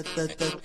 all kinds of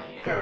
sticky,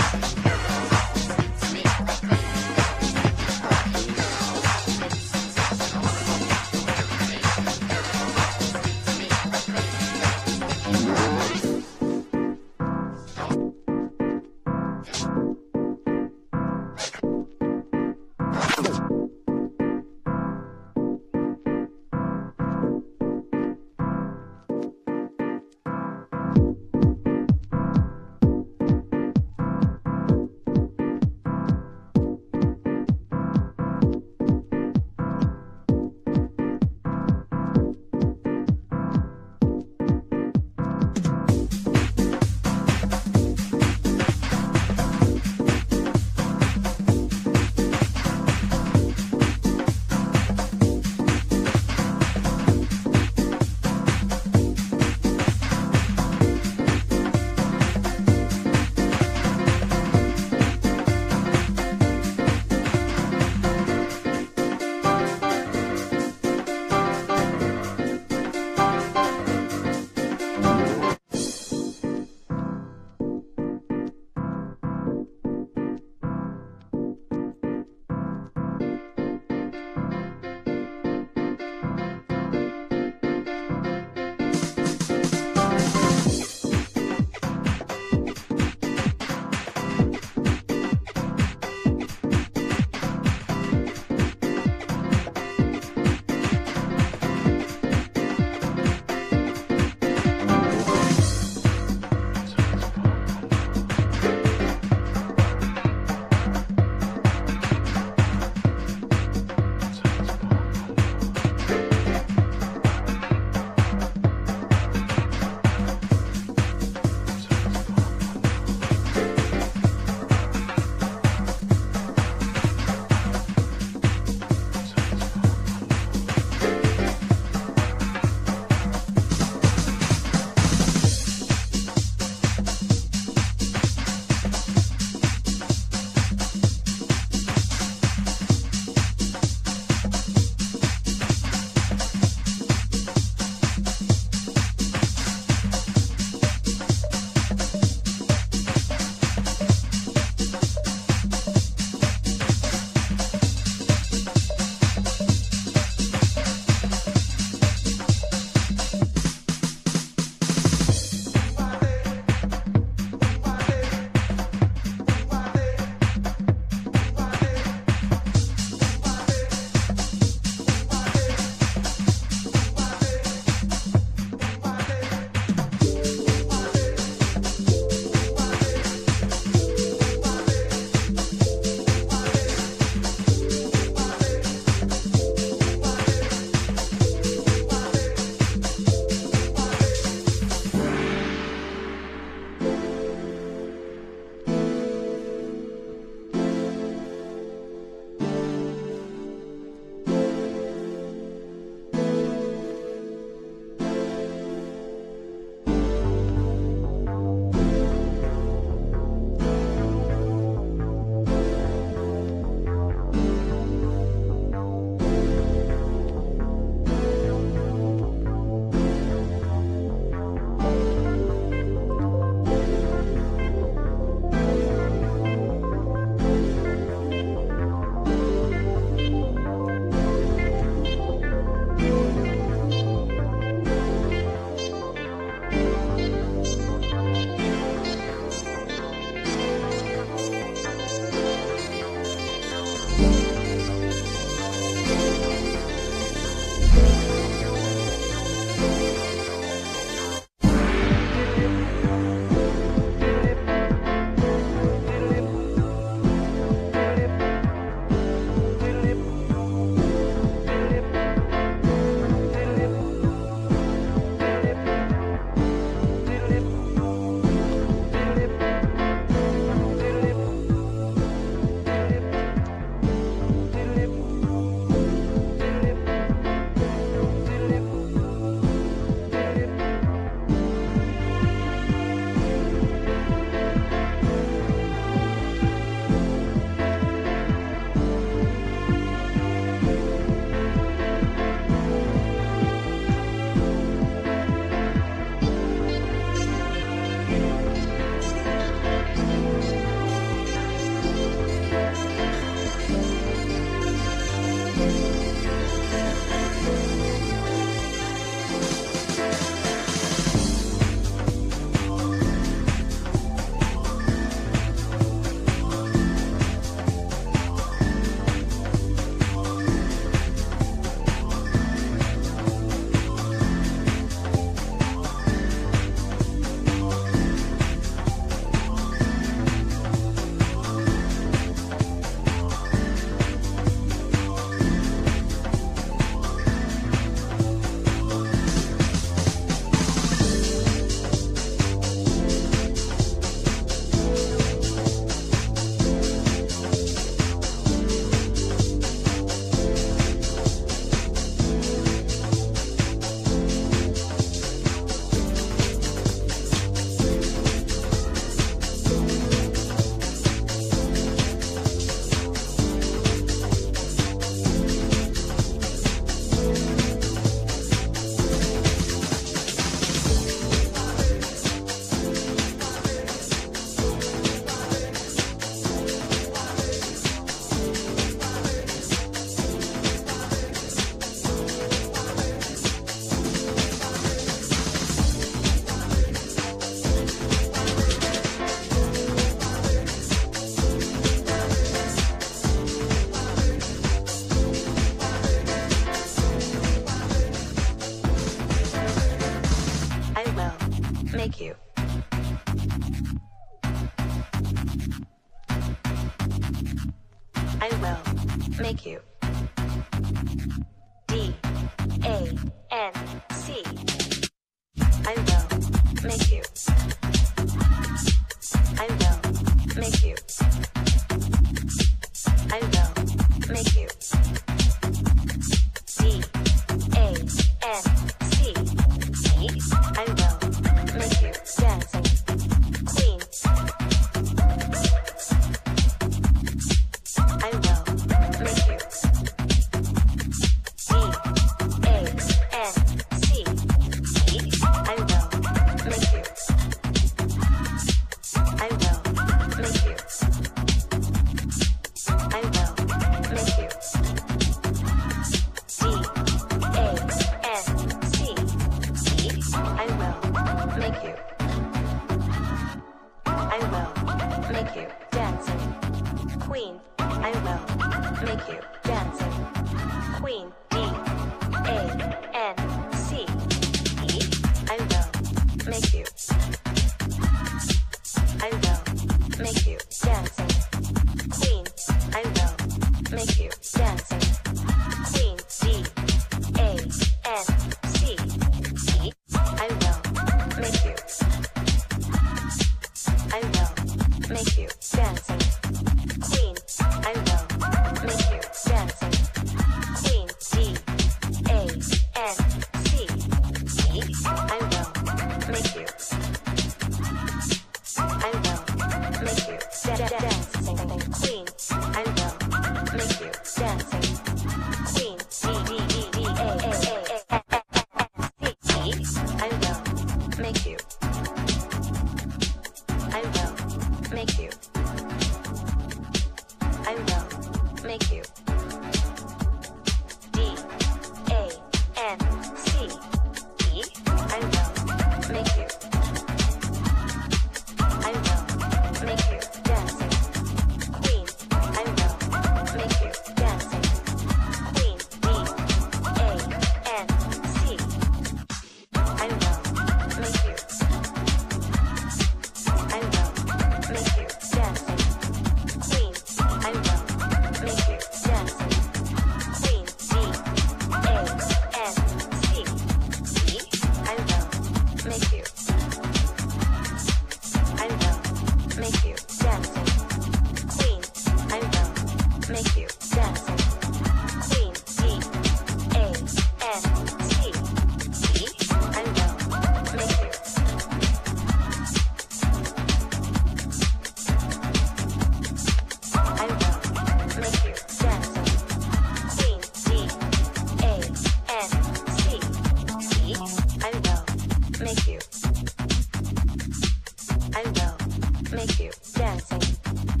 make you dancing.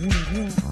Yeah.